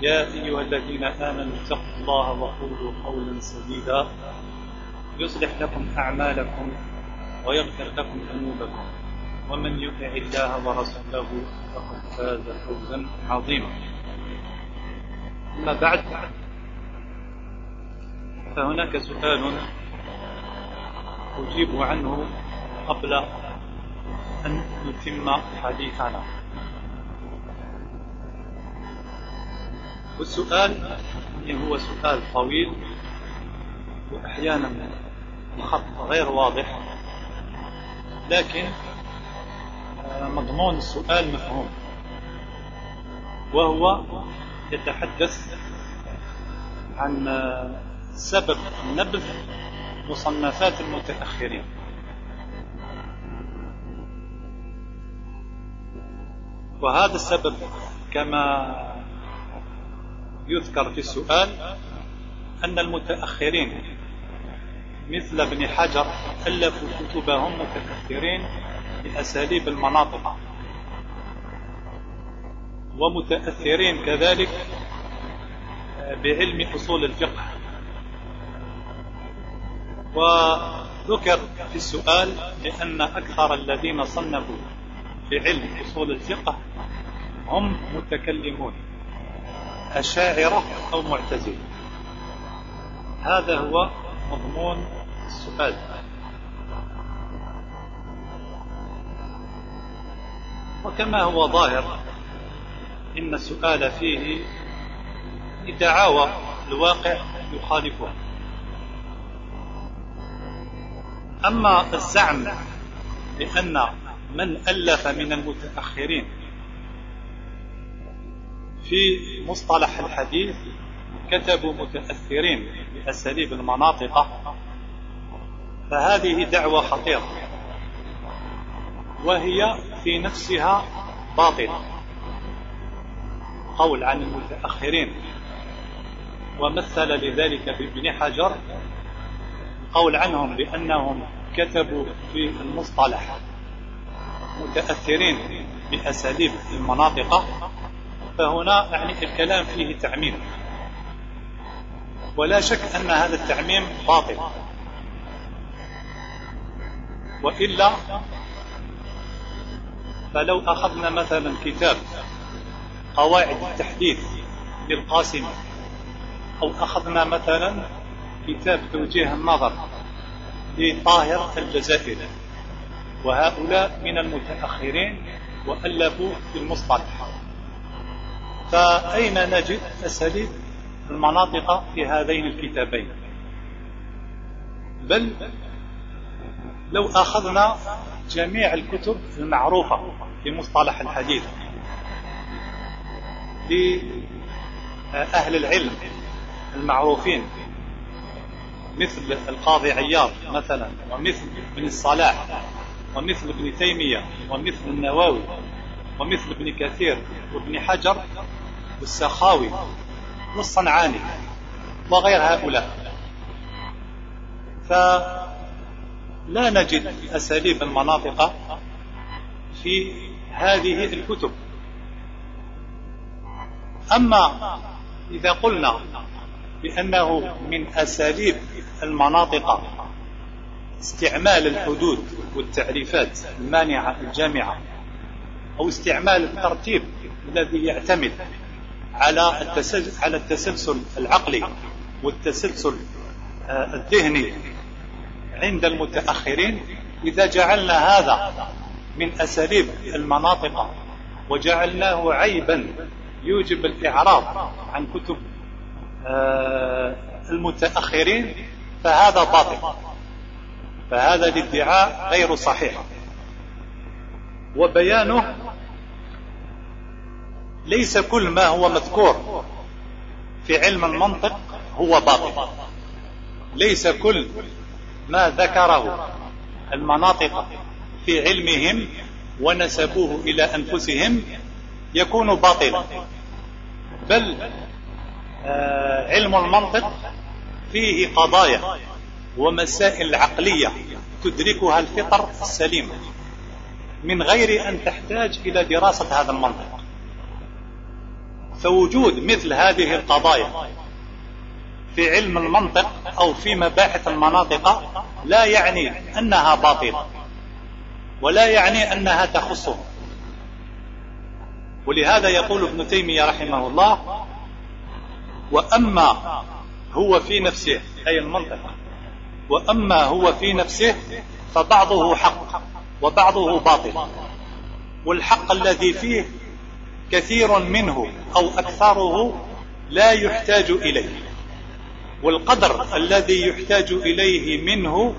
يا أيها الذين آمنوا اتقوا الله وقولوا قولا سديدا. يصلح لكم أعمالكم ويغفر لكم ذنوبكم. ومن يطع الله ورسوله فقد فاز فوزا عظيما. أما بعد فهناك سؤال أجيب عنه قبل أن نتم حديثنا. والسؤال هو سؤال طويل وأحيانا الخط غير واضح لكن مضمون السؤال مفهوم. وهو يتحدث عن سبب نبذ مصنفات المتأخرين. وهذا السبب كما يذكر في السؤال أن المتأخرين مثل ابن حجر ألفوا كتبهم متأخرين بأساليب المناطق. ومتأثرين كذلك بعلم أصول الفقه. وذكر في السؤال لأن أكثر الذين صنفوا في علم أصول الفقه هم متكلمون. أشاعرة أو معتزلة هذا هو مضمون السؤال. وكما هو ظاهر إن السؤال فيه دعاوى الواقع يخالفها أما الزعم بأن من ألف من المتأخرين في مصطلح الحديث كتبوا متأثرين بأساليب المناطق. فهذه دعوة خطيرة. وهي في نفسها باطلة قول عن المتأخرين. ومثل لذلك بابن حجر قول عنهم بأنهم كتبوا في المصطلح متأثرين بأساليب المناطق. فهنا يعني الكلام فيه تعميم. ولا شك أن هذا التعميم باطل. وإلا فلو أخذنا مثلا كتاب قواعد التحديث للقاسم أو أخذنا مثلا كتاب توجيه النظر لطاهر الجزائري وهؤلاء من المتأخرين وألفوا في المصطلح. فأين نجد أساليب المناطق في هذين الكتابين. بل لو أخذنا جميع الكتب المعروفة في مصطلح الحديث لأهل العلم المعروفين مثل القاضي عياض مثلا ومثل ابن الصلاح ومثل ابن تيمية ومثل النووي ومثل ابن كثير وابن حجر والسخاوي والصنعاني وغير هؤلاء. فلا نجد أساليب المناطق في هذه الكتب. أما إذا قلنا بأنه من أساليب المناطق استعمال الحدود والتعريفات المانعة الجامعة أو استعمال الترتيب الذي يعتمد على على التسلسل العقلي والتسلسل الذهني عند المتأخرين. إذا جعلنا هذا من أساليب المناطق وجعلناه عيبا يوجب الإعراض عن كتب آه، المتأخرين فهذا باطل. فهذا الادعاء غير صحيح. وبيانه ليس كل ما هو مذكور في علم المنطق هو باطل. ليس كل ما ذكره المناطق في علمهم ونسبوه إلى أنفسهم يكون باطلا. بل آه علم المنطق فيه قضايا ومسائل عقلية تدركها الفطر السليمة من غير أن تحتاج إلى دراسة هذا المنطق. فوجود مثل هذه القضايا في علم المنطق أو في مباحث المناطق لا يعني أنها باطلة ولا يعني أنها تخصه. ولهذا يقول ابن تيمية رحمه الله وأما هو في نفسه أي المنطق وأما هو في نفسه فبعضه حق وبعضه باطل. والحق الذي فيه كثير منه أو أكثره لا يحتاج إليه. والقدر الذي يحتاج إليه منه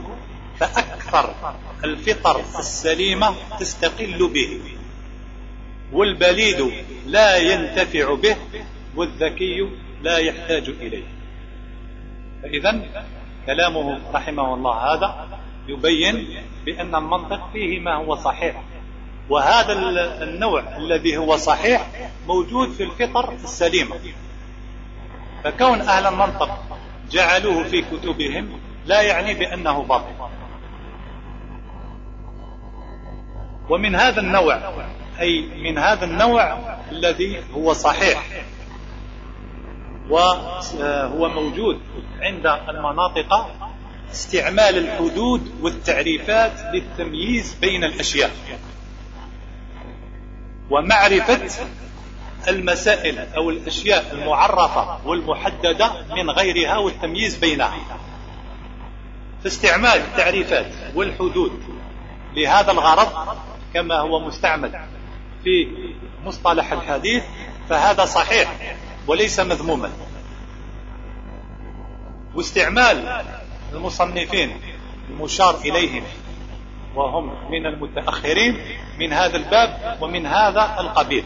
فأكثر الفطر السليمة تستقل به. والبليد لا ينتفع به والذكي لا يحتاج إليه. فإذا كلامه رحمه الله هذا يبين بأن المنطق فيه ما هو صحيح. وهذا النوع الذي هو صحيح موجود في الفطر السليمة. فكون أهل المنطق جعلوه في كتبهم لا يعني بأنه باطل. ومن هذا النوع أي من هذا النوع الذي هو صحيح وهو موجود عند المناطق استعمال الحدود والتعريفات للتمييز بين الأشياء. ومعرفة المسائل أو الأشياء المعرفة والمحددة من غيرها والتمييز بينها. فاستعمال التعريفات والحدود لهذا الغرض كما هو مستعمل في مصطلح الحديث فهذا صحيح وليس مذموما. واستعمال المصنفين المشار إليهم وهم من المتأخرين من هذا الباب ومن هذا القبيل.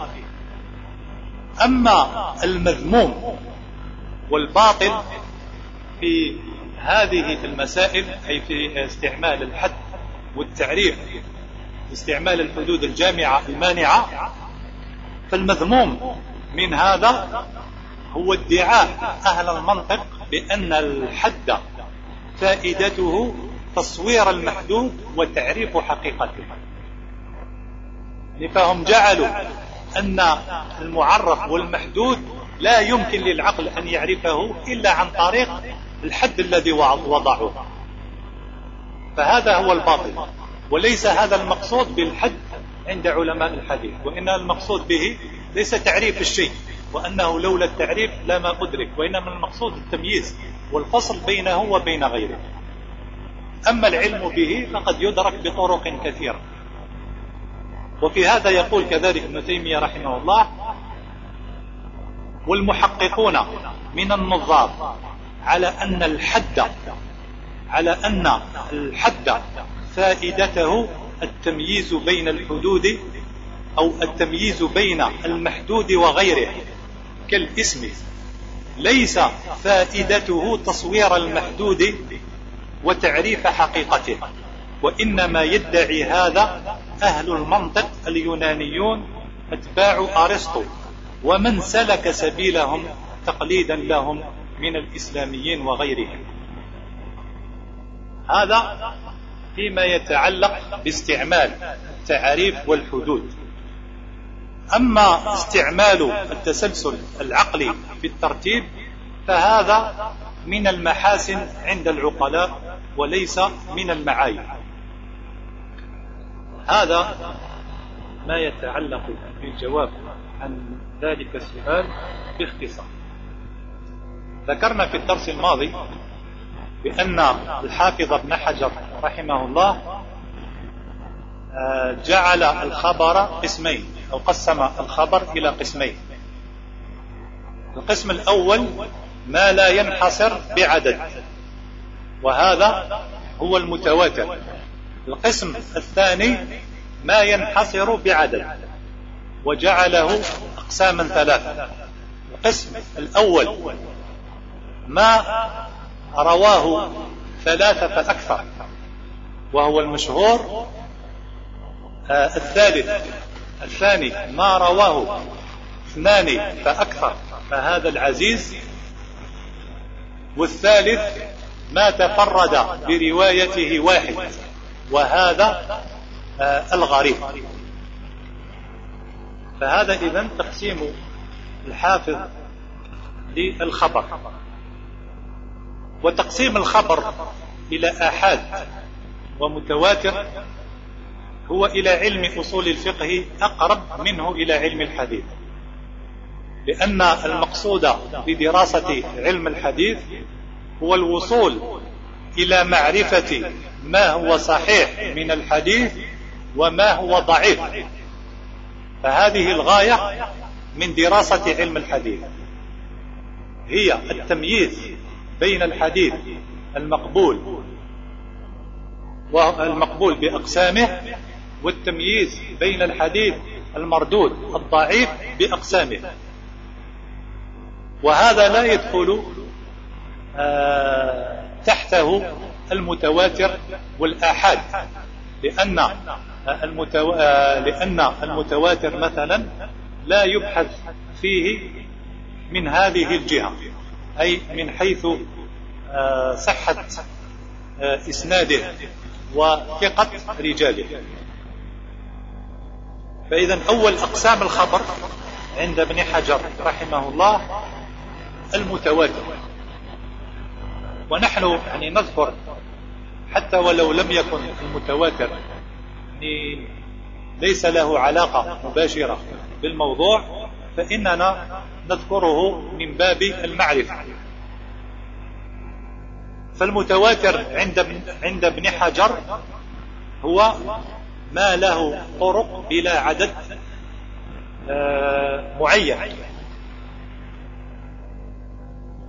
أما المذموم والباطل في هذه المسائل أي في استعمال الحد والتعريف استعمال الحدود الجامعة المانعة فالمذموم من هذا هو ادعاء أهل المنطق بأن الحد فائدته تصوير المحدود وتعريف حقيقته فهم جعلوا أن المعرف والمحدود لا يمكن للعقل أن يعرفه إلا عن طريق الحد الذي وضعوه. فهذا هو الباطل وليس هذا المقصود بالحد عند علماء الحديث وإن المقصود به ليس تعريف الشيء وأنه لولا التعريف لما أدرك وإنما المقصود التمييز والفصل بينه وبين غيره. أما العلم به فقد يدرك بطرق كثيرة. وفي هذا يقول كذلك ابن تيمية رحمه الله والمحققون من النظار على أن الحد على أن الحد فائدته التمييز بين الحدود أو التمييز بين المحدود وغيره كالاسم. ليس فائدته تصوير المحدود وتعريف حقيقته. وإنما يدعي هذا أهل المنطق اليونانيون أتباع أرسطو. ومن سلك سبيلهم تقليدا لهم من الإسلاميين وغيرهم. هذا فيما يتعلق باستعمال التعاريف والحدود. أما استعمال التسلسل العقلي في الترتيب فهذا من المحاسن عند العقلاء وليس من المعايب. هذا ما يتعلق بالجواب عن ذلك السؤال باختصار. ذكرنا في الدرس الماضي بأن الحافظ ابن حجر رحمه الله آه، جعل الخبر قسمين أو قسم الخبر إلى قسمين. القسم الأول ما لا ينحصر بعدد. وهذا هو المتواتر. القسم الثاني ما ينحصر بعدد وجعله أقساما ثلاثة. القسم الأول ما رواه ثلاثة فأكثر وهو المشهور آه الثالث الثاني ما رواه اثنان فأكثر فهذا العزيز. والثالث ما تفرد بروايته واحد وهذا آه الغريب. فهذا إذن تقسيم الحافظ للخبر. وتقسيم الخبر إلى آحاد ومتواتر هو إلى علم أصول الفقه أقرب منه إلى علم الحديث. لأن المقصود بدراسة علم الحديث هو الوصول إلى معرفة ما هو صحيح من الحديث وما هو ضعيف. فهذه الغاية من دراسة علم الحديث. هي التمييز بين الحديث المقبول والمقبول بأقسامه والتمييز بين الحديث المردود الضعيف بأقسامه. وهذا لا يدخل تحته المتواتر والآحاد. لأن المتو... آه، لأن المتواتر مثلا لا يبحث فيه من هذه الجهة أي من حيث آه، صحة إسناده وثقة رجاله. فإذا أول أقسام الخبر عند ابن حجر رحمه الله المتواتر. ونحن يعني نذكر حتى ولو لم يكن المتواتر يعني ليس له علاقة مباشرة بالموضوع فإننا نذكره من باب المعرفة. فالمتواتر عند عند ابن حجر هو ما له طرق بلا عدد آه، معين.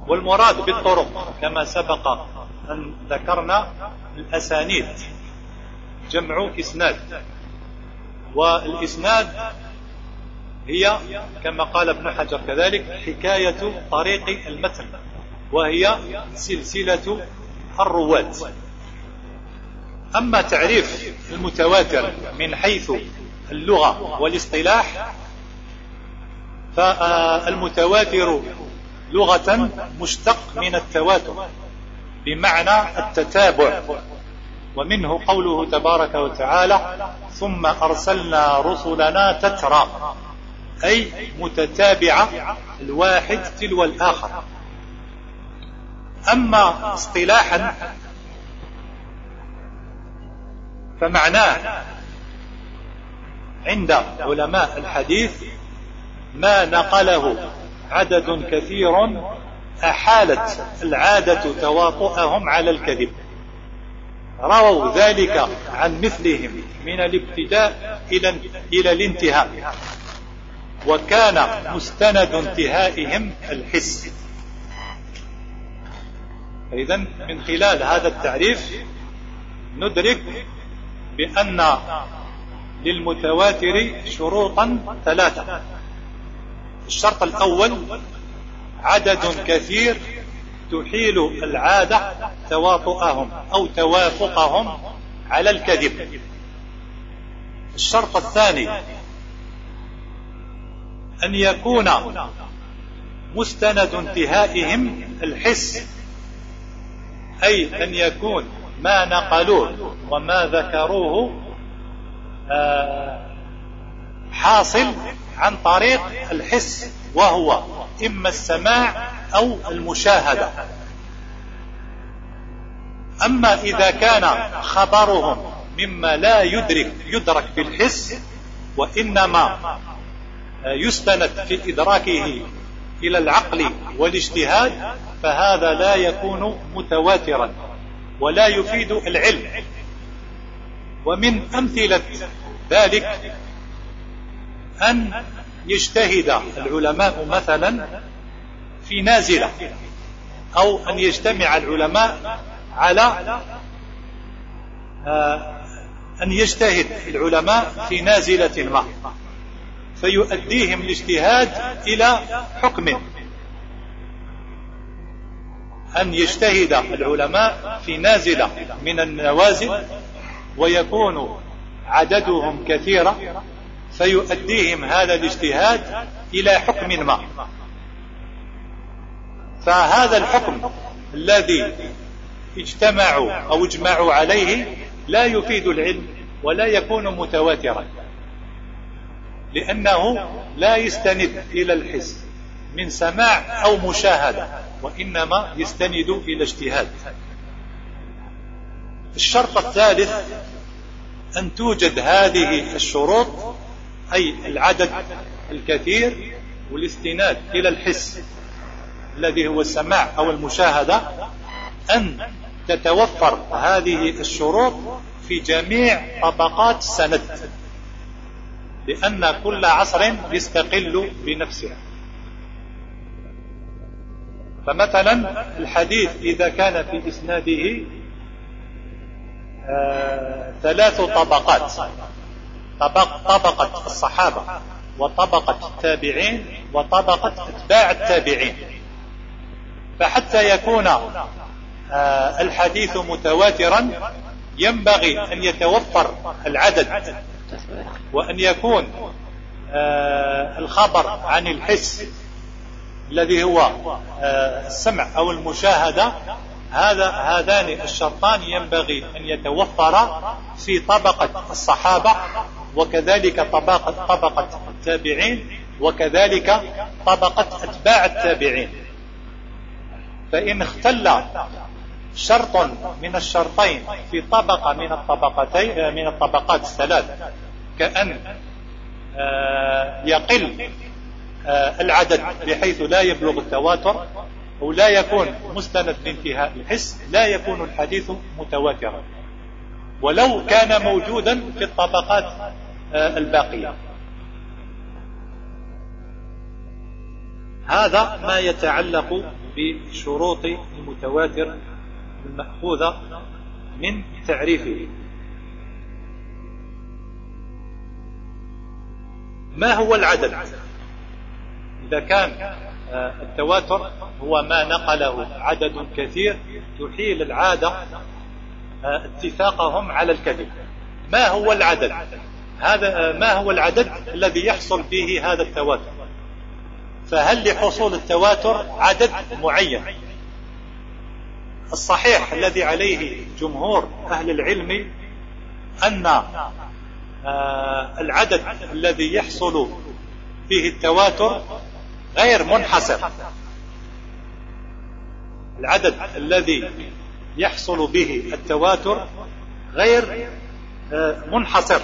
والمراد بالطرق كما سبق أن ذكرنا الأسانيد جمع إسناد. والإسناد هي كما قال ابن حجر كذلك حكاية طريق المتن وهي سلسلة الرواة. أما تعريف المتواتر من حيث اللغة والاصطلاح فالمتواتر لغة مشتق من التواتر بمعنى التتابع. ومنه قوله تبارك وتعالى ثم أرسلنا رسلنا تترى أي متتابعة الواحد تلو الآخر. أما اصطلاحا فمعناه عند علماء الحديث ما نقله عدد كثير أحالت العادة تواطؤهم على الكذب. رووا ذلك عن مثلهم من الابتداء إلى, إلى الانتهاء. وكان مستند انتهائهم الحس. إذا من خلال هذا التعريف ندرك بأن للمتواتر شروطا ثلاثة. الشرط الأول عدد كثير تحيل العادة تواطؤهم أو توافقهم على الكذب. الشرط الثاني أن يكون مستند انتهائهم الحس أي أن يكون ما نقلوه وما ذكروه آه، حاصل عن طريق الحس وهو إما السماع أو المشاهدة. أما إذا كان خبرهم مما لا يدرك يدرك بالحس وإنما يستند في إدراكه إلى العقل والاجتهاد فهذا لا يكون متواترا ولا يفيد العلم. ومن أمثلة ذلك أن يجتهد العلماء مثلا في نازلة أو أن يجتمع العلماء على آه، أن يجتهد العلماء في نازلة ما فيؤديهم الاجتهاد إلى حكم. أن يجتهد العلماء في نازلة من النوازل ويكون عددهم كثيرا فيؤديهم هذا الاجتهاد إلى حكم ما. فهذا الحكم الذي اجتمعوا أو اجمعوا عليه لا يفيد العلم ولا يكون متواترا لأنه لا يستند إلى الحس من سماع أو مشاهدة وإنما يستند إلى اجتهاد. الشرط الثالث أن توجد هذه الشروط أي العدد الكثير والاستناد إلى الحس الذي هو السماع أو المشاهدة أن تتوفر هذه الشروط في جميع طبقات السند لأن كل عصر يستقل بنفسه. فمثلا الحديث إذا كان في إسناده آه ثلاث طبقات. طبق طبقة الصحابة وطبقة التابعين وطبقة أتباع التابعين. فحتى يكون آه الحديث متواترا ينبغي أن يتوفر العدد وأن يكون آه الخبر عن الحس الذي هو آه السمع أو المشاهدة. هذا هذان الشرطان ينبغي أن يتوفرا في طبقة الصحابة وكذلك طبقة, طبقة التابعين وكذلك طبقة أتباع التابعين. فإن اختل شرط من الشرطين في طبقة من الطبقتين من الطبقات الثلاث كأن آه، يقل آه، العدد بحيث لا يبلغ التواتر أو لا يكون مستند بانتهاء الحس لا يكون الحديث متواترا. ولو كان موجودا في الطبقات آه، الباقية. هذا ما يتعلق بشروط المتواتر المأخوذة من تعريفه. ما هو العدد؟ إذا كان آه، التواتر هو ما نقله عدد كثير تحيل العادة آه، اتفاقهم على الكذب. ما هو العدد؟ هذا آه، ما هو العدد الذي يحصل به هذا التواتر؟ فهل لحصول التواتر عدد معين؟ الصحيح الذي عليه جمهور أهل العلم أن العدد الذي يحصل فيه التواتر غير منحصر. العدد الذي يحصل به التواتر غير آه، منحصر.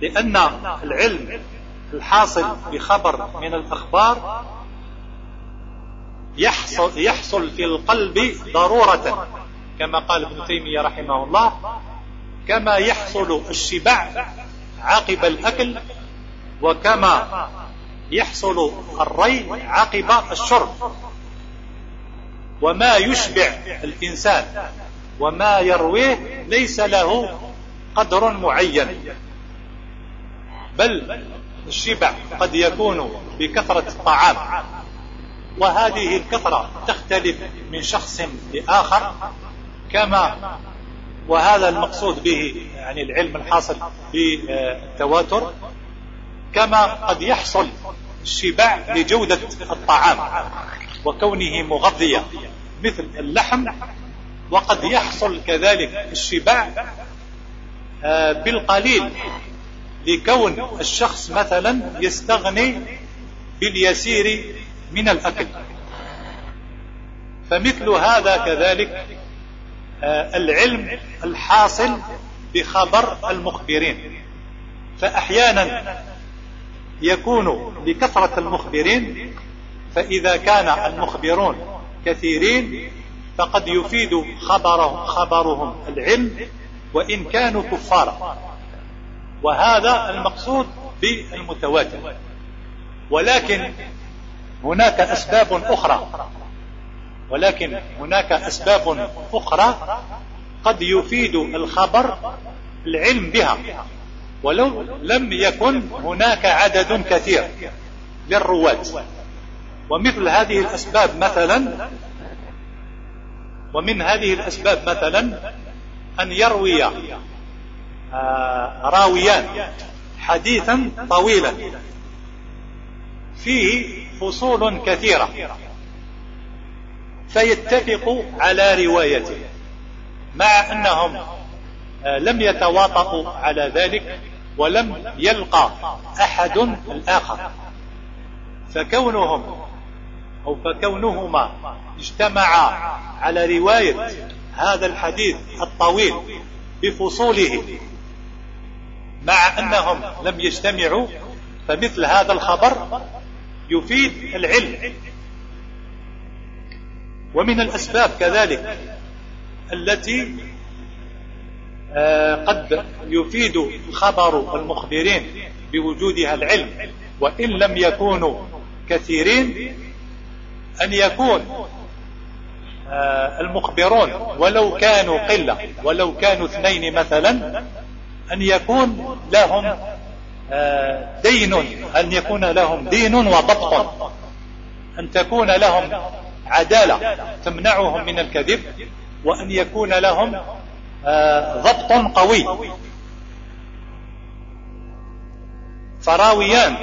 لأن العلم الحاصل بخبر من الأخبار يحصل, يحصل في القلب ضرورة كما قال ابن تيمية رحمه الله كما يحصل الشبع عقب الأكل وكما يحصل الري عقب الشرب. وما يشبع الإنسان وما يرويه ليس له قدر معين. بل الشبع قد يكون بكثرة الطعام. وهذه الكثرة تختلف من شخص لآخر كما وهذا المقصود به يعني العلم الحاصل بالتواتر كما قد يحصل الشبع لجودة الطعام وكونه مغذيا مثل اللحم وقد يحصل كذلك الشبع آه، بالقليل لكون الشخص مثلا يستغني باليسير من الأكل. فمثل هذا كذلك آه، العلم الحاصل بخبر المخبرين. فأحيانا يكون لكثرة المخبرين فإذا كان المخبرون كثيرين فقد يفيد خبرهم, خبرهم العلم وإن كانوا كفارا. وهذا المقصود بالمتواتر. ولكن هناك أسباب أخرى. ولكن هناك أسباب أخرى قد يفيد الخبر العلم بها. ولو لم يكن هناك عدد كثير للرواة ومثل هذه الأسباب مثلا ومن هذه الأسباب مثلا أن يروي راويان حديثا طويلا. فيه فصول كثيرة. فيتفق على روايته مع أنهم آه، لم يتواطؤوا على ذلك ولم يلقى أحد الآخر. فكونهم أو فكونهما اجتمعا على رواية هذا الحديث الطويل بفصوله مع أنهم لم يجتمعوا فمثل هذا الخبر يفيد العلم. ومن الأسباب كذلك التي آه، قد يفيد خبر المخبرين بوجودها العلم. وإن لم يكونوا كثيرين أن يكون آه، المخبرون ولو كانوا قلة ولو كانوا اثنين مثلا أن يكون لهم آه، دين أن يكون لهم دين وضبط. أن تكون لهم عدالة تمنعهم من الكذب وأن يكون لهم آه، ضبط قوي. فراويان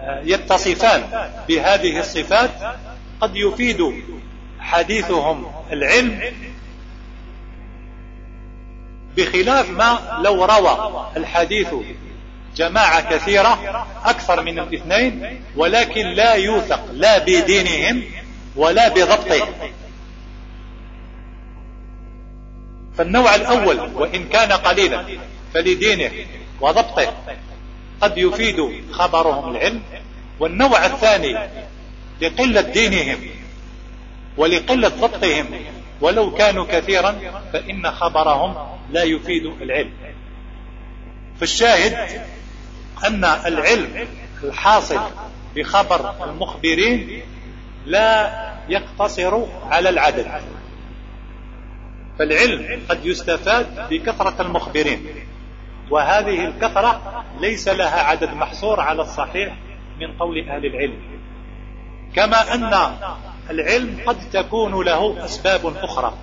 آه، يتصفان بهذه الصفات. قد يفيد حديثهم العلم بخلاف ما لو روى الحديث جماعة كثيرة أكثر من الاثنين ولكن لا يوثق لا بدينهم ولا بضبطهم. فالنوع الأول وإن كان قليلا فلدينه وضبطه قد يفيد خبرهم العلم. والنوع الثاني لقلة دينهم ولقلة ضبطهم ولو كانوا كثيرا فإن خبرهم لا يفيد العلم. فالشاهد أن العلم الحاصل بخبر المخبرين لا يقتصر على العدد. فالعلم قد يستفاد بكثرة المخبرين وهذه الكثرة ليس لها عدد محصور على الصحيح من قول أهل العلم. كما أن العلم قد تكون له أسباب أخرى.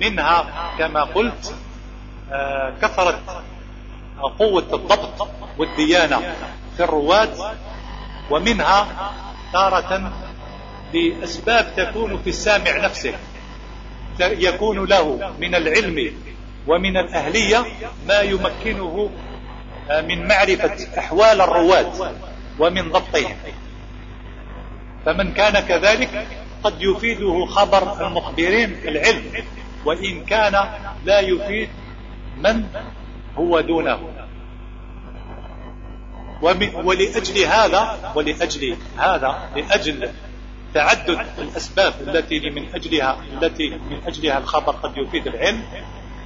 منها كما قلت آه، كثرة قوة الضبط والديانة في الرواة ومنها تارة لأسباب تكون في السامع نفسه يكون له من العلم ومن الأهلية ما يمكنه آه، من معرفة أحوال الرواة ومن ضبطهم. فمن كان كذلك قد يفيده خبر المخبرين العلم وإن كان لا يفيد من هو دونه. ولأجل هذا ولأجل هذا لأجل تعدد الأسباب التي من أجلها التي من أجلها الخبر قد يفيد العلم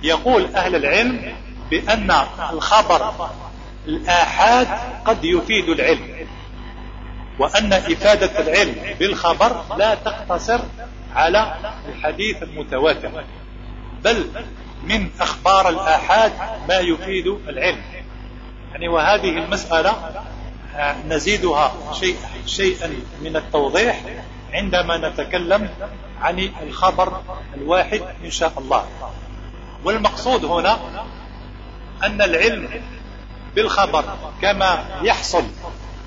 يقول أهل العلم بأن الخبر الآحاد قد يفيد العلم. وأن إفادة العلم بالخبر لا تقتصر على الحديث المتواتر بل من أخبار الآحاد ما يفيد العلم. يعني وهذه المسألة آه، نزيدها شيء شيئا من التوضيح عندما نتكلم عن الخبر الواحد إن شاء الله. والمقصود هنا أن العلم بالخبر كما يحصل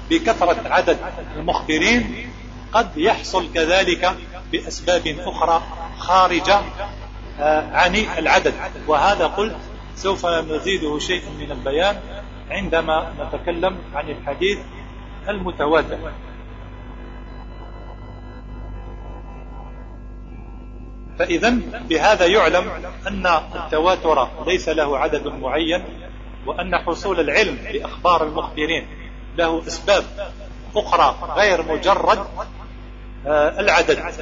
بكثرة عدد المخبرين قد يحصل كذلك بأسباب أخرى خارجة آه، عن العدد. وهذا قلت سوف نزيده شيء من البيان عندما نتكلم عن الحديث المتواتر. فإذا بهذا يعلم أن التواتر ليس له عدد معين وأن حصول العلم بأخبار المخبرين له أسباب أخرى غير مجرد آه، العدد.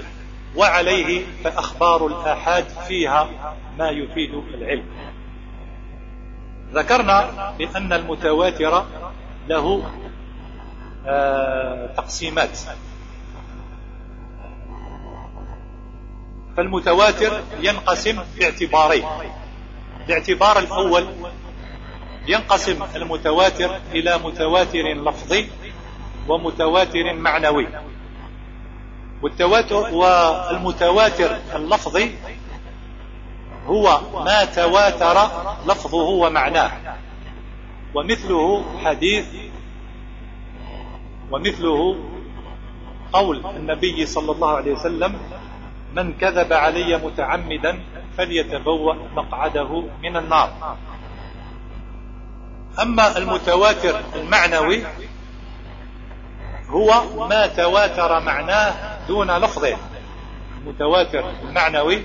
وعليه فأخبار الآحاد فيها ما يفيد العلم. ذكرنا بأن المتواتر له آه، تقسيمات. فالمتواتر ينقسم باعتبارين. الاعتبار الأول ينقسم المتواتر إلى متواتر لفظي ومتواتر معنوي. والتواتر والمتواتر اللفظي هو ما تواتر لفظه ومعناه ومثله حديث ومثله قول النبي صلى الله عليه وسلم من كذب علي متعمدا فليتبوأ مقعده من النار. أما المتواتر المعنوي هو ما تواتر معناه دون لفظه المتواتر المعنوي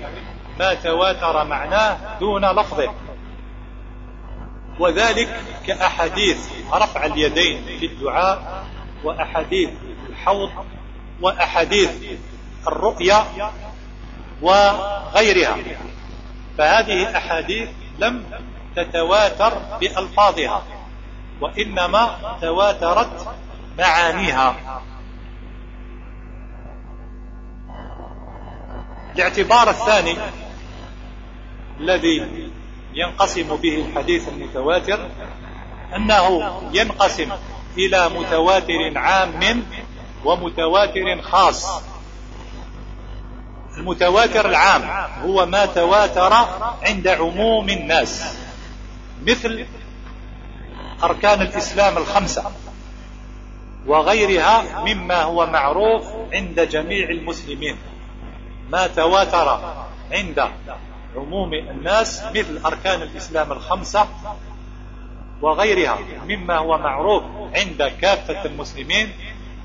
ما تواتر معناه دون لفظه وذلك كأحاديث رفع اليدين في الدعاء وأحاديث الحوض وأحاديث الرؤيا وغيرها. فهذه أحاديث لم تتواتر بألفاظها وإنما تواترت معانيها. الاعتبار الثاني الذي ينقسم به الحديث المتواتر أنه ينقسم إلى متواتر عام ومتواتر خاص. المتواتر العام هو ما تواتر عند عموم الناس. مثل أركان الإسلام الخمسة وغيرها مما هو معروف عند جميع المسلمين. ما تواتر عند عموم الناس مثل أركان الإسلام الخمسة وغيرها مما هو معروف عند كافة المسلمين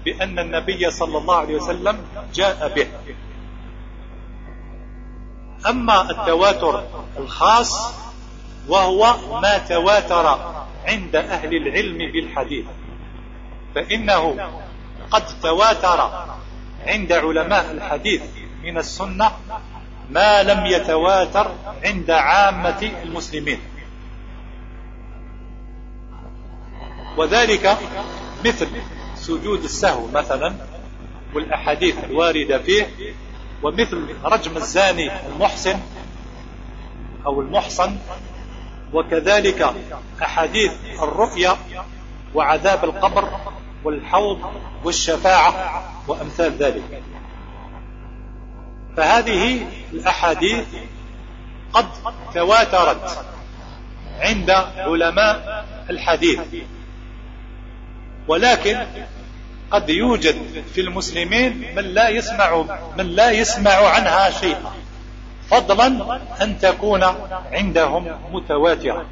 بأن النبي صلى الله عليه وسلم جاء به. أما التواتر الخاص وهو ما تواتر عند أهل العلم بالحديث. فإنه قد تواتر عند علماء الحديث من السنة ما لم يتواتر عند عامة المسلمين. وذلك مثل سجود السهو مثلا والأحاديث الواردة فيه ومثل رجم الزاني المحسن أو المحصن وكذلك أحاديث الرؤيا وعذاب القبر والحوض والشفاعة وأمثال ذلك. فهذه الأحاديث قد تواترت عند علماء الحديث ولكن قد يوجد في المسلمين من لا يسمع من لا يسمع عنها شيئا. فضلا أن تكون عندهم متواترة.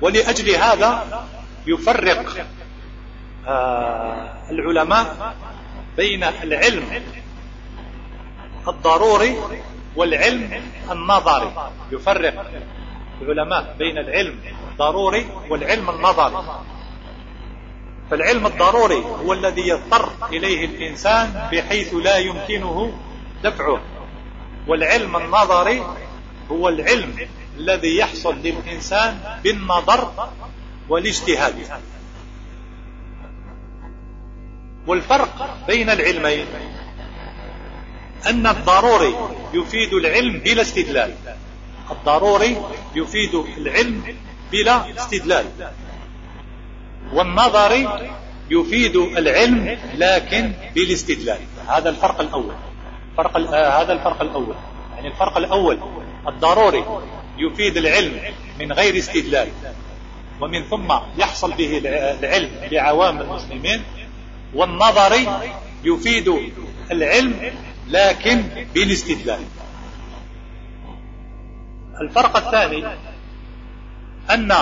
ولأجل هذا يفرق آه العلماء بين العلم الضروري والعلم النظري. يفرق العلماء بين العلم الضروري والعلم النظري. فالعلم الضروري هو الذي يضطر إليه الإنسان بحيث لا يمكنه دفعه. والعلم النظري هو العلم الذي يحصل للإنسان بالنظر والاجتهاد. والفرق بين العلمين أن الضروري يفيد العلم بلا استدلال. الضروري يفيد العلم بلا استدلال. والنظري يفيد العلم لكن بالاستدلال. هذا الفرق الأول. فرق آه هذا الفرق الأول. يعني الفرق الأول الضروري يفيد العلم من غير استدلال. ومن ثم يحصل به العلم لعوام المسلمين. والنظري يفيد العلم لكن بالاستدلال. الفرق الثاني أن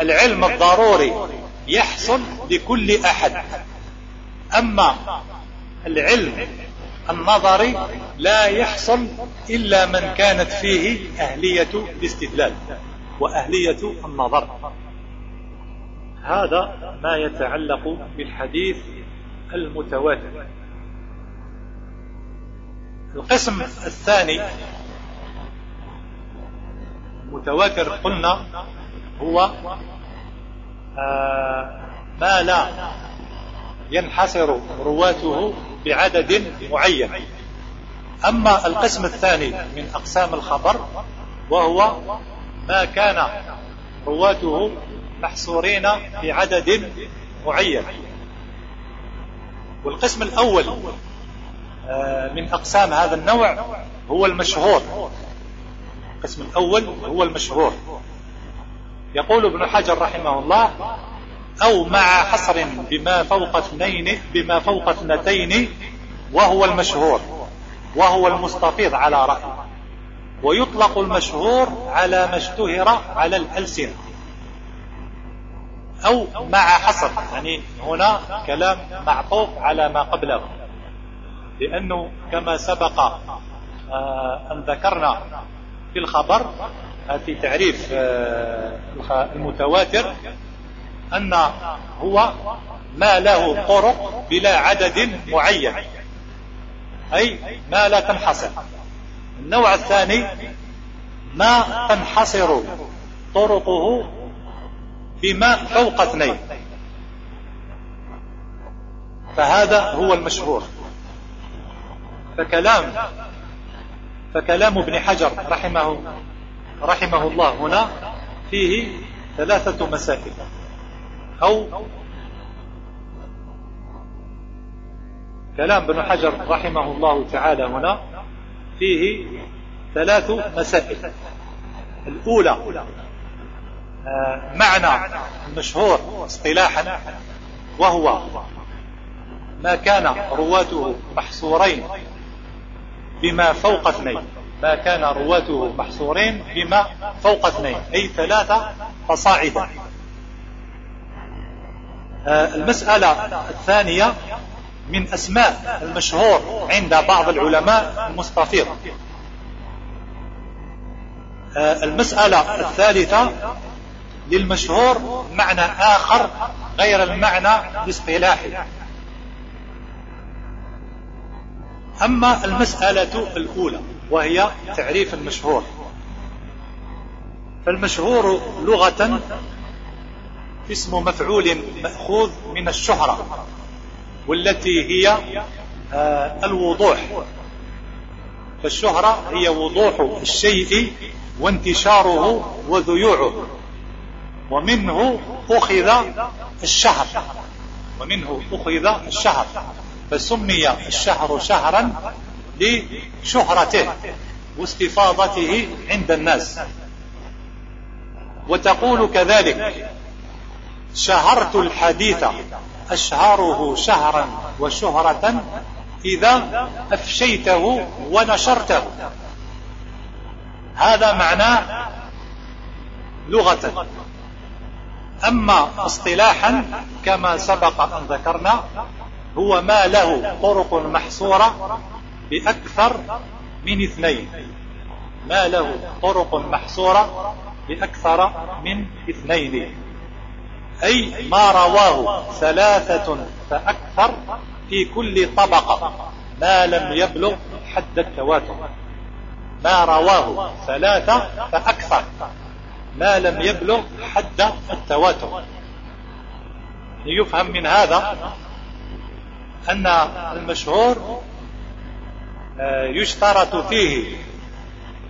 العلم الضروري يحصل لكل أحد. أما العلم النظري لا يحصل إلا من كانت فيه أهلية الاستدلال وأهلية النظر. هذا ما يتعلق بالحديث المتواتر. القسم الثاني المتواتر قلنا هو ما لا ينحصر رواته بعدد معين. أما القسم الثاني من أقسام الخبر وهو ما كان رواته محصورين بعدد معين. والقسم الأول آه، من أقسام هذا النوع هو المشهور. القسم الأول هو المشهور. يقول ابن حجر رحمه الله أو مع حصر بما فوق اثنين بما فوق اثنتين وهو المشهور وهو المستفيض على رأي ويطلق المشهور على ما اشتهر على الألسنة. أو مع حصر يعني هنا كلام معطوف على ما قبله لأنه كما سبق آه، أن ذكرنا في الخبر في تعريف آه، المتواتر أن هو ما له طرق بلا عدد معين أي ما لا تنحصر. النوع الثاني ما تنحصر طرقه بما فوق اثنين. فهذا هو المشهور. فكلام فكلام ابن حجر رحمه رحمه الله هنا فيه ثلاثة مسائل أو كلام ابن حجر رحمه الله تعالى هنا فيه ثلاث مسائل الأولى آه، معنى المشهور اصطلاحا وهو ما كان رواته محصورين بما فوق اثنين. ما كان رواته محصورين بما فوق اثنين أي ثلاثة فصاعدا. آه، المسألة الثانية من أسماء المشهور عند بعض العلماء المستفيض. آه، المسألة الثالثة للمشهور معنى آخر غير المعنى الاصطلاحي أما المسألة الأولى وهي تعريف المشهور. فالمشهور لغة اسم مفعول مأخوذ من الشهرة والتي هي آه، الوضوح. فالشهرة هي وضوح الشيء وانتشاره وذيوعه. ومنه أخذ الشهر. ومنه أخذ الشهر. فسمي الشهر شهرا لشهرته واستفاضته عند الناس. وتقول كذلك شهرت الحديث أشهره شهرا وشهرة إذا أفشيته ونشرته. هذا معناه لغة. أما اصطلاحا كما سبق أن ذكرنا هو ما له طرق محصورة بأكثر من اثنين. ما له طرق محصورة بأكثر من اثنين. أي ما رواه ثلاثة فأكثر في كل طبقة. ما لم يبلغ حد التواتر. ما رواه ثلاثة فأكثر. ما لم يبلغ حد التواتر. يفهم من هذا أن المشهور يشترط فيه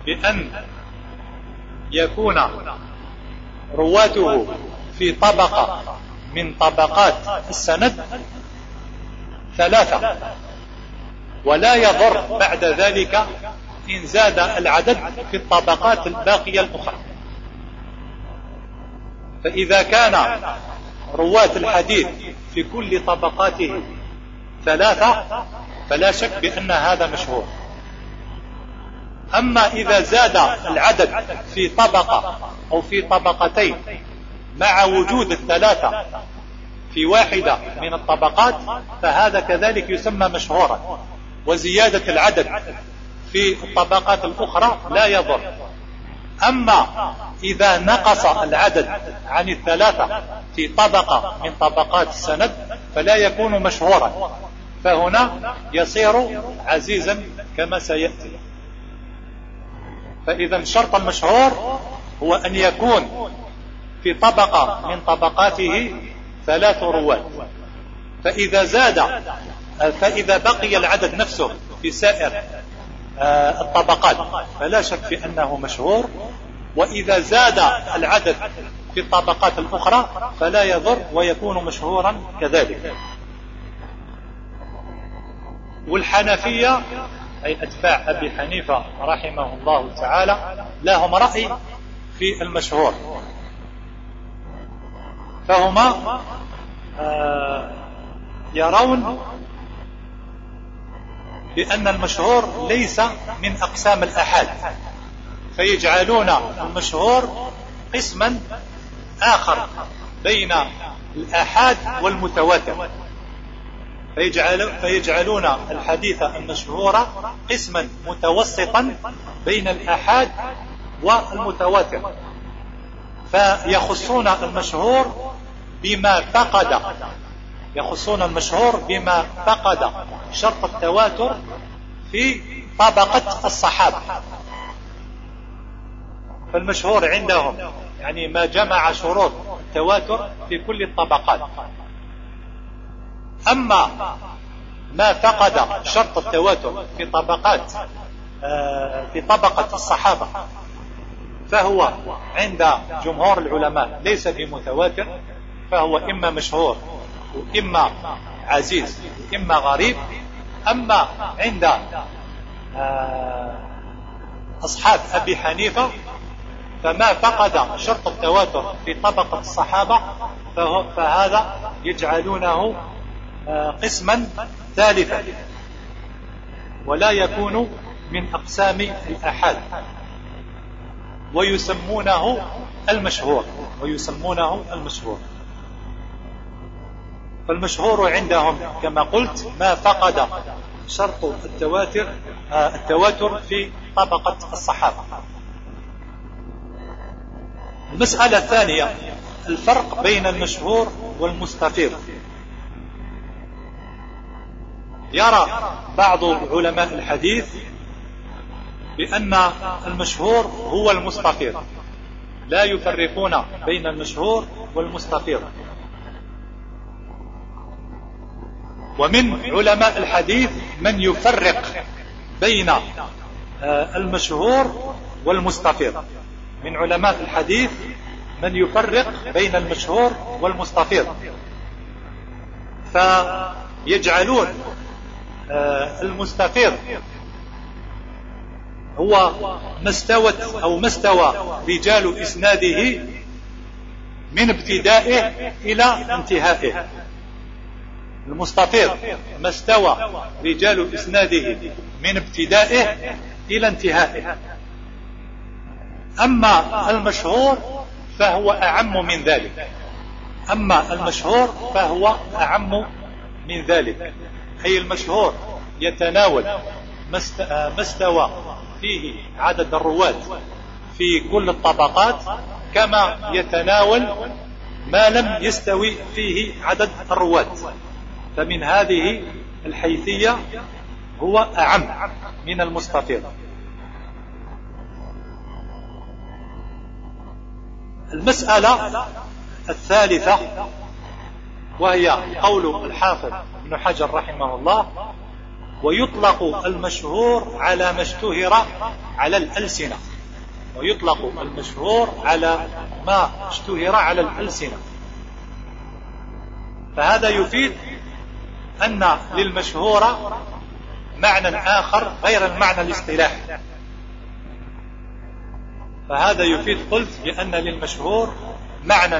بأن يكون رواته في طبقة من طبقات السند ثلاثة ولا يضر بعد ذلك إن زاد العدد في الطبقات الباقية الأخرى. فإذا كان رواة الحديث في كل طبقاته ثلاثة فلا شك بأن هذا مشهور. أما إذا زاد العدد في طبقة أو في طبقتين مع وجود الثلاثة في واحدة من الطبقات فهذا كذلك يسمى مشهورا. وزيادة العدد في الطبقات الأخرى لا يضر. أما إذا نقص العدد عن الثلاثة في طبقة من طبقات السند فلا يكون مشهورا. فهنا يصير عزيزا كما سيأتي. فإذا الشرط المشهور هو أن يكون في طبقة من طبقاته ثلاث رواة فإذا زاد فإذا بقي العدد نفسه في سائر آه، الطبقات فلا شك في أنه مشهور. وإذا زاد العدد في الطبقات الأخرى فلا يضر ويكون مشهورا كذلك. والحنفية أي أتباع أبي حنيفة رحمه الله تعالى لهم رأي في المشهور. فهما آه، يرون بأن المشهور ليس من أقسام الأحاد فيجعلون المشهور قسما آخر بين الآحاد والمتواتر. فيجعل فيجعلون الحديث المشهور قسما متوسطا بين الآحاد والمتواتر. فيخصون المشهور بما فقد. يخصون المشهور بما فقد. شرط التواتر في طبقة الصحابة. فالمشهور عندهم يعني ما جمع شروط التواتر في كل الطبقات. أما ما فقد شرط التواتر في طبقات آه، في طبقة الصحابة فهو عند جمهور العلماء ليس بمتواتر فهو إما مشهور وإما عزيز وإما غريب. أما عند آه، أصحاب أبي حنيفة فما فقد شرط التواتر في طبقة الصحابة فهذا يجعلونه قسما ثالثا. ولا يكون من أقسام الأحاد. ويسمونه المشهور. ويسمونه المشهور. فالمشهور عندهم كما قلت ما فقد شرط التواتر آه، التواتر في طبقة الصحابة. المسألة الثانية الفرق بين المشهور والمستفيض. يرى بعض علماء الحديث بأن المشهور هو المستفيض. لا يفرقون بين المشهور والمستفيض. ومن علماء الحديث من يفرق بين آه، المشهور والمستفيض. من علماء الحديث من يفرق بين المشهور والمستفيض. فيجعلون المستفيض هو ما استوت أو ما استوى رجال إسناده من ابتدائه إلى انتهائه. المستفيض ما استوى رجال إسناده من ابتدائه إلى انتهائه. أما المشهور فهو أعم من ذلك. أما المشهور فهو أعم من ذلك. أي المشهور يتناول ما استوى فيه عدد الرواة في كل الطبقات كما يتناول ما لم يستوي فيه عدد الرواة فمن هذه الحيثية هو أعم من المستفيض. المسألة الثالثة وهي قول الحافظ ابن حجر رحمه الله ويطلق المشهور على ما اشتهر على الألسنة. ويطلق المشهور على ما اشتهر على الألسنة. فهذا يفيد أن للمشهور معنى آخر غير المعنى الاصطلاحي. فهذا يفيد قلت بأن للمشهور معنى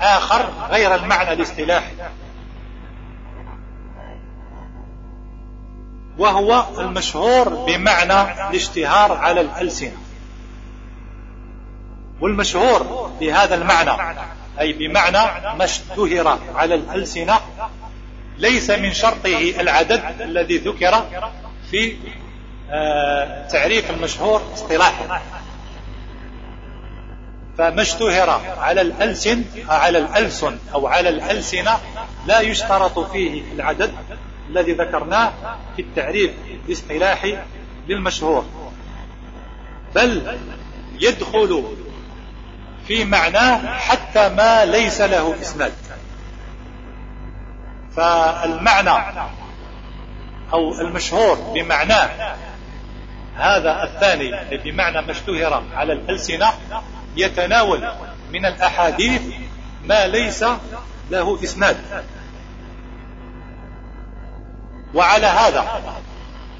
آخر غير المعنى الاصطلاحي. وهو المشهور بمعنى الاشتهار على الألسنة. والمشهور بهذا المعنى أي بمعنى ما اشتهر على الألسنة ليس من شرطه العدد الذي ذكر في آه، تعريف المشهور اصطلاحا فما اشتهر على الألسن على الألسن أو على الألسنة لا يشترط فيه العدد الذي ذكرناه في التعريف الاصطلاحي للمشهور. بل يدخل في معناه حتى ما ليس له إسناد. فالمعنى أو المشهور بمعناه هذا الثاني بمعنى ما اشتهر على الألسنة يتناول من الأحاديث ما ليس له إسناد. وعلى هذا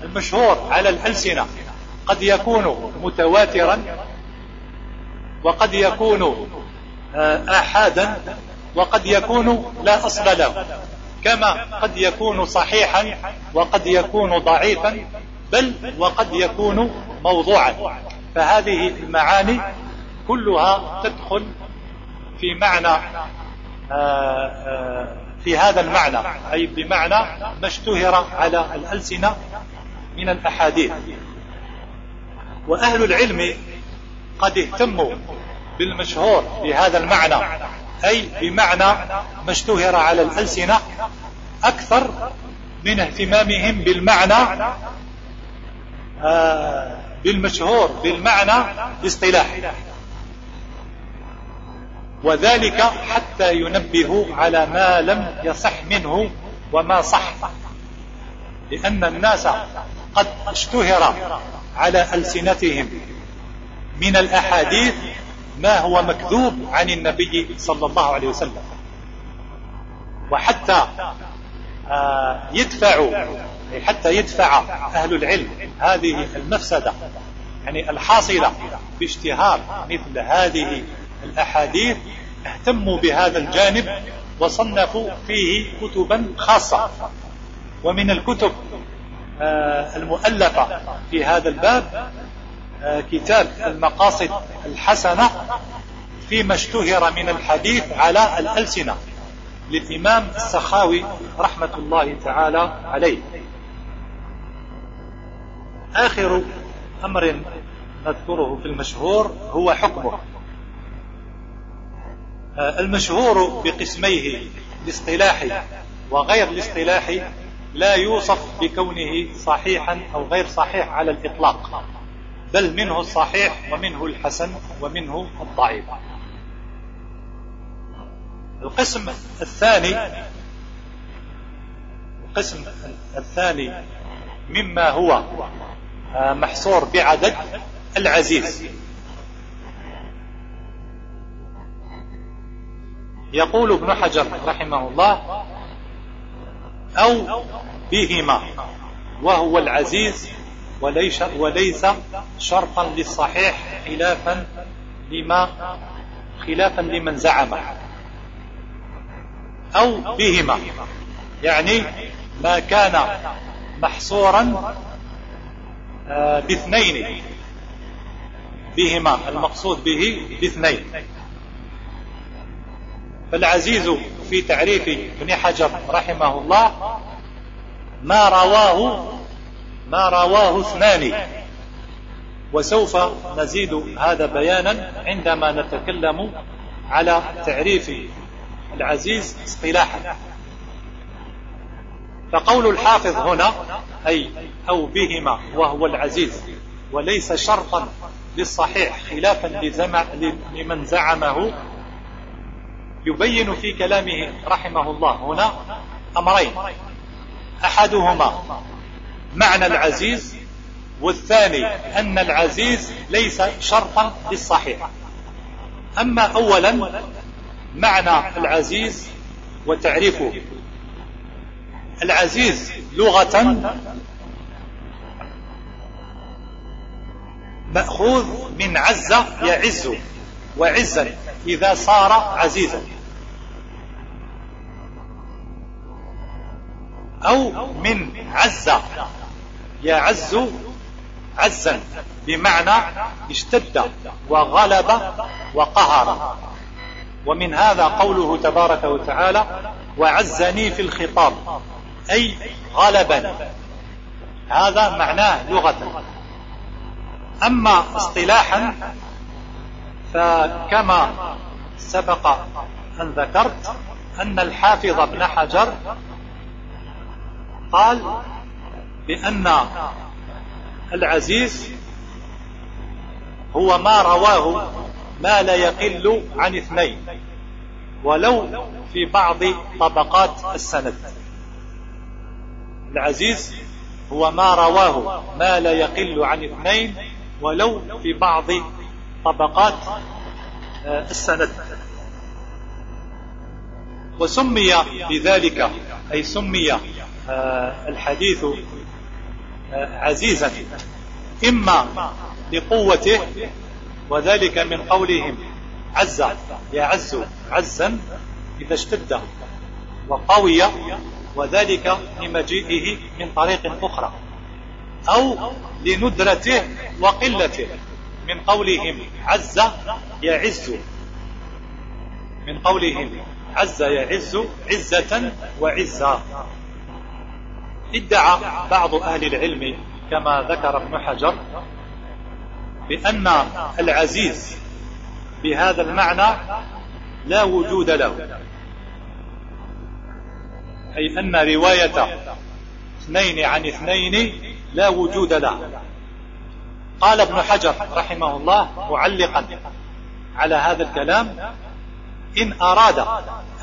المشهور على الألسنة قد يكون متواترا وقد يكون آحادا وقد يكون لا أصل له كما قد يكون صحيحا وقد يكون ضعيفا بل وقد يكون موضوعا. فهذه المعاني كلها تدخل في معنى آه، آه، في هذا المعنى أي بمعنى ما اشتهر على الألسنة من الأحاديث. وأهل العلم قد اهتموا بالمشهور بهذا المعنى أي بمعنى ما اشتهر على الألسنة أكثر من اهتمامهم بالمعنى آه بالمشهور بالمعنى الاصطلاحي. وذلك حتى ينبهوا على ما لم يصح منه وما صح. لأن الناس قد اشتهر على ألسنتهم من الأحاديث ما هو مكذوب عن النبي صلى الله عليه وسلم. وحتى آه، يدفع حتى يدفع أهل العلم هذه المفسدة يعني الحاصلة باشتهار مثل هذه الأحاديث اهتموا بهذا الجانب وصنفوا فيه كتبا خاصة. ومن الكتب آه، المؤلفة في هذا الباب آه، كتاب المقاصد الحسنة فيما اشتهر من الحديث على الألسنة للإمام السخاوي رحمة الله تعالى عليه. آخر أمر نذكره في المشهور هو حكمه. المشهور بقسميه الاصطلاحي وغير الاصطلاحي لا يوصف بكونه صحيحا أو غير صحيح على الإطلاق بل منه الصحيح ومنه الحسن ومنه الضعيف. القسم الثاني القسم الثاني مما هو آه، محصور بعدد العزيز. يقول ابن حجر رحمه الله أو بهما وهو العزيز وليس, وليس شرطا للصحيح خلافا لما خلافا لمن زعم. أو بهما يعني ما كان محصورا آه، باثنين بهما المقصود به باثنين. فالعزيز في تعريف ابن حجر رحمه الله ما رواه ما رواه اثنان. وسوف نزيد هذا بيانا عندما نتكلم على تعريف العزيز اصطلاحا. فقول الحافظ هنا أي أو بهما وهو العزيز وليس شرطا للصحيح خلافا لمن زعمه يبين في كلامه رحمه الله. هنا أمرين. أحدهما معنى العزيز والثاني أن العزيز ليس شرطا للصحيح. أما أولا معنى العزيز وتعريفه. العزيز لغة مأخوذ من عز يعز وعزا إذا صار عزيزا. أو من عز. يعز عزا بمعنى اشتد وغلب وقهر. ومن هذا قوله تبارك وتعالى وعزني في الخطاب أي غلبني. هذا معناه لغة. أما اصطلاحا فكما سبق أن ذكرت أن الحافظ ابن حجر قال بأن العزيز هو ما رواه ما لا يقل عن اثنين ولو في بعض طبقات السند. العزيز هو ما رواه ما لا يقل عن اثنين ولو في بعض طبقات آه، السند. وسمي بذلك أي سمي الحديث آه، عزيزا إما لقوته وذلك من قولهم عز يعز عزا إذا اشتد وقوي وذلك لمجيئه من طريق أخرى أو لندرته وقلته من قولهم عز يعز من قولهم عز يعز عزة وعزا. ادعى بعض أهل العلم كما ذكر ابن حجر بأن العزيز بهذا المعنى لا وجود له. أي أن رواية اثنين عن اثنين لا وجود له. قال ابن حجر رحمه الله معلقا على هذا الكلام إن أراد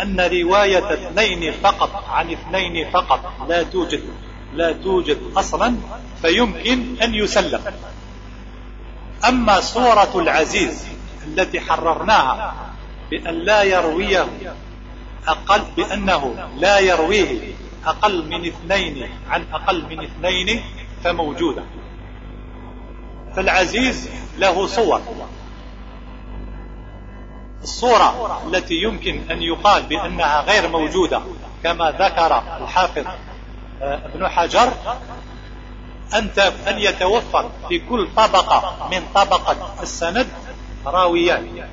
أن رواية اثنين فقط عن اثنين فقط لا توجد لا توجد أصلا فيمكن أن يسلم. أما صورة العزيز التي حررناها بأن لا يرويه أقل بأنه لا يرويه أقل من اثنين عن أقل من اثنين فموجودة. فالعزيز له صور. الصورة التي يمكن أن يقال بأنها غير موجودة كما ذكر الحافظ آه، ابن حجر أن أن يتوفر في كل طبقة من طبقة السند راويان.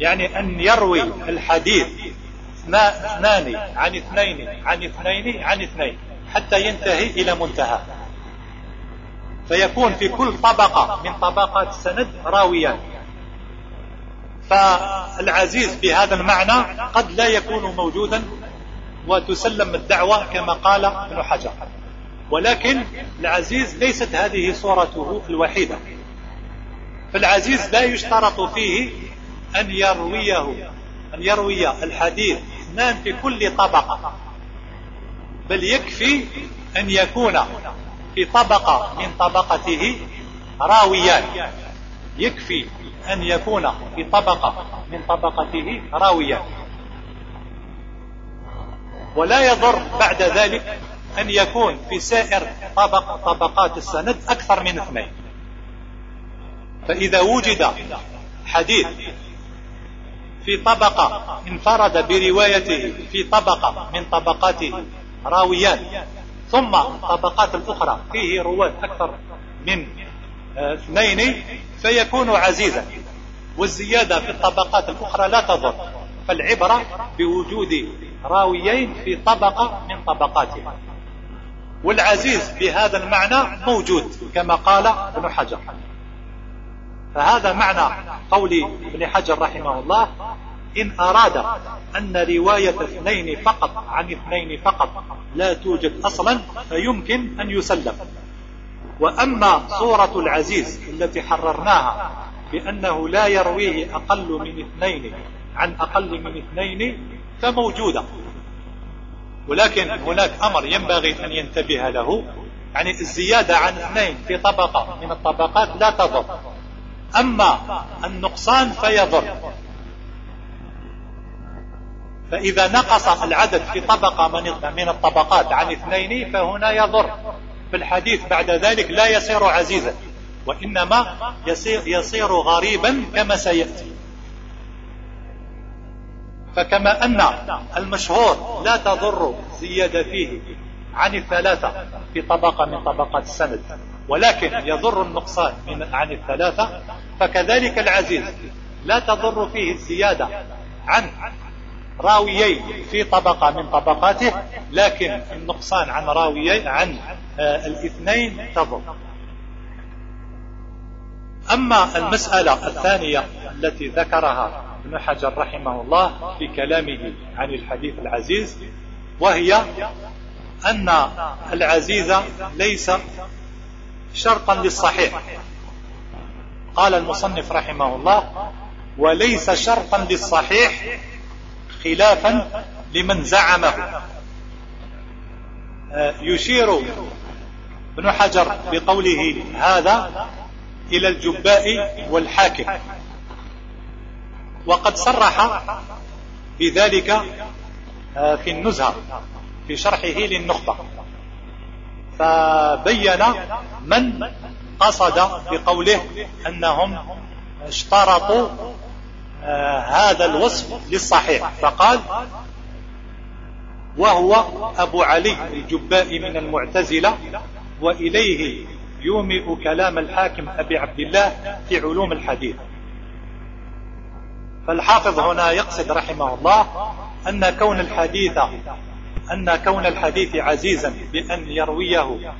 يعني أن يروي الحديث اثنان عن اثنين عن اثنين عن اثنين حتى ينتهي إلى منتهى. فيكون في كل طبقة من طبقات السند راويان. فالعزيز بهذا المعنى قد لا يكون موجودا وتسلم الدعوة كما قال ابن حجر. ولكن العزيز ليست هذه صورته الوحيدة. فالعزيز لا يشترط فيه أن يرويه أن يروي الحديث اثنان في كل طبقة بل يكفي أن يكون في طبقة من طبقته راويان. يكفي. أن يكون في طبقة من طبقته راويان ولا يضر بعد ذلك أن يكون في سائر طبق طبقات السند أكثر من اثنين. فإذا وجد حديث في طبقة انفرد بروايته في طبقة من طبقاته راويان ثم الطبقات الأخرى فيه رواة أكثر من آه، اثنين فيكون عزيزا. والزيادة في الطبقات الأخرى لا تضر فالعبرة بوجود راويين في طبقة من طبقاته والعزيز بهذا المعنى موجود كما قال ابن حجر. فهذا معنى قول ابن حجر رحمه الله إن أراد أن رواية اثنين فقط عن اثنين فقط لا توجد أصلا فيمكن أن يسلم. وأما صورة العزيز التي حررناها بأنه لا يرويه أقل من اثنين عن أقل من اثنين فموجودة. ولكن هناك أمر ينبغي أن ينتبه له يعني الزيادة عن اثنين في طبقة من الطبقات لا تضر. أما النقصان فيضر. فإذا نقص العدد في طبقة من الطبقات عن اثنين فهنا يضر. في الحديث بعد ذلك لا يصير عزيزا. وإنما يصير, يصير غريبا كما سيأتي. فكما أن المشهور لا تضر زيادة فيه عن الثلاثة في طبقة من طبقات السند ولكن يضر النقصان من عن الثلاثة فكذلك العزيز لا تضر فيه الزيادة عن راويين في طبقة من طبقاته لكن النقصان عن راويين عن آه، الاثنين تضر. أما المسألة الثانية التي ذكرها ابن حجر رحمه الله في كلامه عن الحديث العزيز وهي أن العزيز ليس شرطا للصحيح. قال المصنف رحمه الله وليس شرطا للصحيح خلافا لمن زعمه. آه، يشير ابن حجر بقوله هذا إلى الجباء والحاكم. وقد صرح بذلك آه، في النزهة في شرحه للنخبة. فبين من قصد بقوله أنهم اشترطوا آه هذا الوصف للصحيح. فقال وهو أبو علي الجباء من المعتزلة وإليه يومئ كلام الحاكم أبي عبد الله في علوم الحديث. فالحافظ هنا يقصد رحمه الله أن كون الحديث أن كون الحديث عزيزا بأن يرويه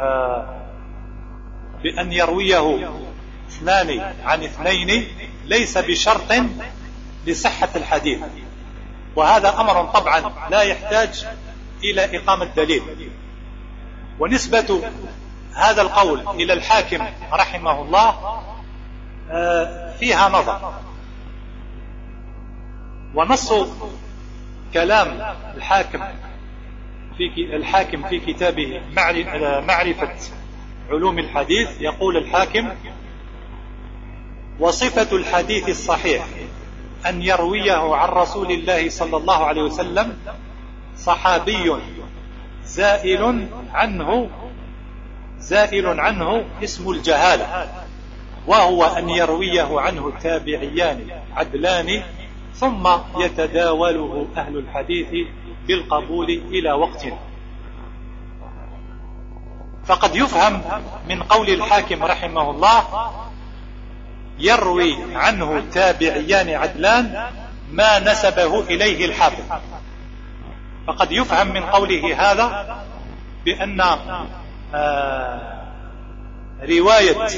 آه بأن يرويه اثنان عن اثنين ليس بشرط لصحة الحديث. وهذا أمر طبعا لا يحتاج إلى إقامة دليل. ونسبة هذا القول إلى الحاكم رحمه الله آه، فيها نظر. ونص كلام الحاكم في الحاكم في كتابه معرفة علوم الحديث يقول الحاكم وصفة الحديث الصحيح أن يرويه عن رسول الله صلى الله عليه وسلم صحابي زائل عنه زائل عنه اسم الجهالة وهو أن يرويه عنه تابعيان عدلان ثم يتداوله أهل الحديث بالقبول إلى وقت فقد يفهم من قول الحاكم رحمه الله يروي عنه تابعيان عدلان ما نسبه إليه الحافظ فقد يفهم من قوله هذا بأن رواية.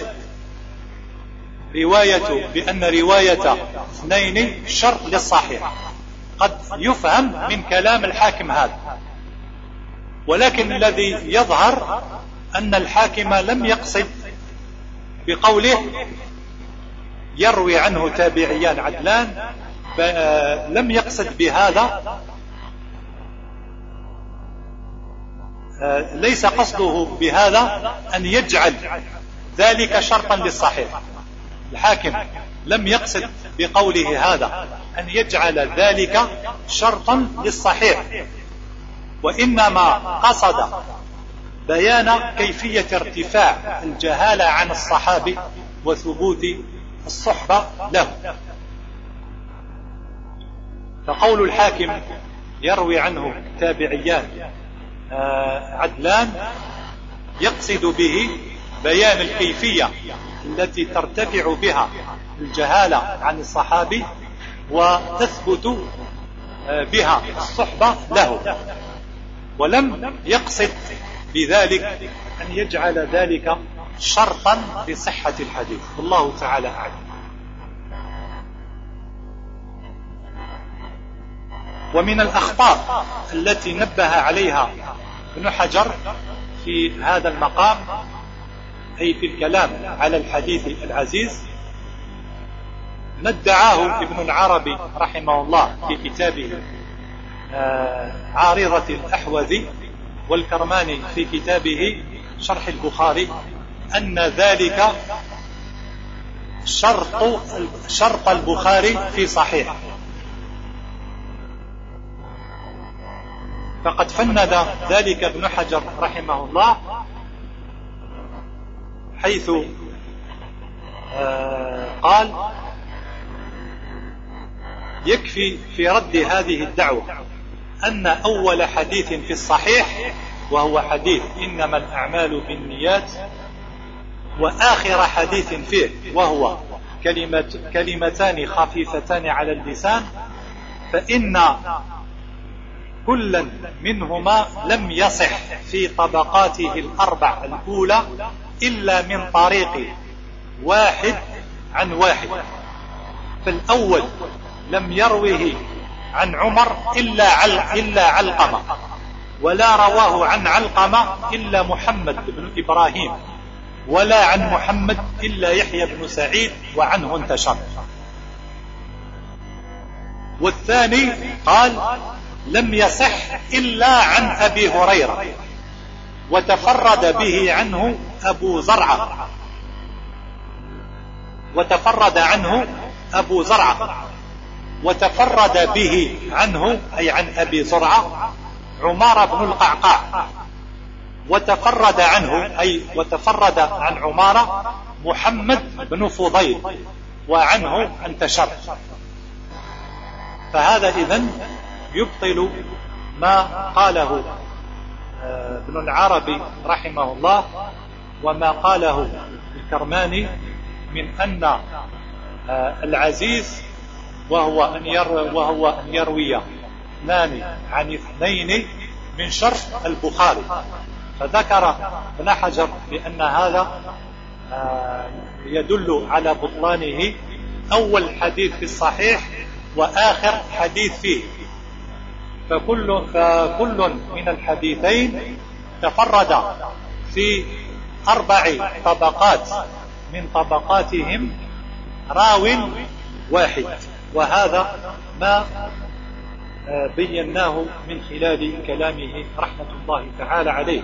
رواية بأن رواية اثنين شرط للصحيح. قد يفهم من كلام الحاكم هذا. ولكن الذي يظهر أن الحاكم لم يقصد بقوله يروي عنه تابعيان عدلان لم يقصد بهذا ليس قصده بهذا أن يجعل ذلك شرطا للصحيح. الحاكم لم يقصد بقوله هذا أن يجعل ذلك شرطا للصحيح. وإنما قصد بيان كيفية ارتفاع الجهالة عن الصحابي وثبوت الصحبة له. فقول الحاكم يروي عنه تابعيان آه، عدلان يقصد به بيان الكيفية التي ترتفع بها الجهالة عن الصحابي وتثبت آه، بها الصحبة له. ولم يقصد بذلك أن يجعل ذلك شرطا لصحة الحديث. والله تعالى أعلم. ومن الأخطاء التي نبه عليها ابن حجر في هذا المقام أي في الكلام على الحديث العزيز ما ادعاه ابن العربي رحمه الله في كتابه آه، عارضة الأحوذي والكرماني في كتابه شرح البخاري أن ذلك شرط شرط البخاري في صحيح. فقد فند ذلك ابن حجر رحمه الله حيث آه، قال يكفي في رد هذه الدعوة أن أول حديث في الصحيح وهو حديث إنما الأعمال بالنيات وآخر حديث فيه وهو كلمة كلمتان خفيفتان على اللسان فإن كلا منهما لم يصح في طبقاته الأربع الأولى إلا من طريق واحد عن واحد. فالأول لم يروه عن عمر إلا, عل إلا علقمة ولا رواه عن علقمة إلا محمد بن إبراهيم ولا عن محمد إلا يحيى بن سعيد وعنه انتشر. والثاني قال لم يصح إلا عن أبي هريرة وتفرد به عنه أبو زرعة. وتفرد عنه أبو زرعة. وتفرد به عنه أي عن أبي زرعة عمار بن القعقاع. وتفرد عنه أي وتفرد عن عمارة محمد بن فضيل وعنه انتشر فهذا إذن يبطل ما قاله. آه، ابن العربي رحمه الله وما قاله الكرماني من أن آه، العزيز وهو أن يروي, وهو أن يروي اثنان عن اثنين من شرط البخاري. فذكر ابن حجر بأن هذا آه، يدل على بطلانه أول حديث في الصحيح وآخر حديث فيه. فكل, فكل من الحديثين تفرد في أربع طبقات من طبقاتهم راو واحد. وهذا ما آه، بيناه من خلال كلامه رحمة الله تعالى عليه.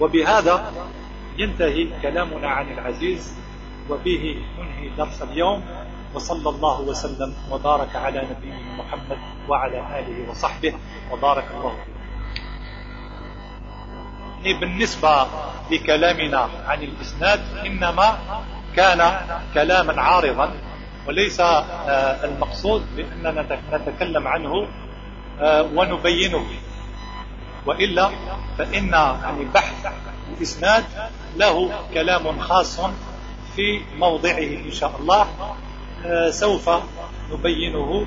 وبهذا ينتهي كلامنا عن العزيز وبه ننهي درس اليوم. وصلى الله وسلم وبارك على نبينا محمد وعلى آله وصحبه وبارك الله فيه بالنسبة لكلامنا عن الإسناد إنما كان كلاما عارضا وليس آه، المقصود بأننا نتكلم عنه آه، ونبينه. وإلا فإن بحث الإسناد له كلام خاص في موضعه إن شاء الله. سوف نبينه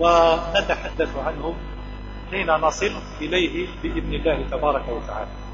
ونتحدث عنه حين نصل إليه بإذن الله تبارك وتعالى.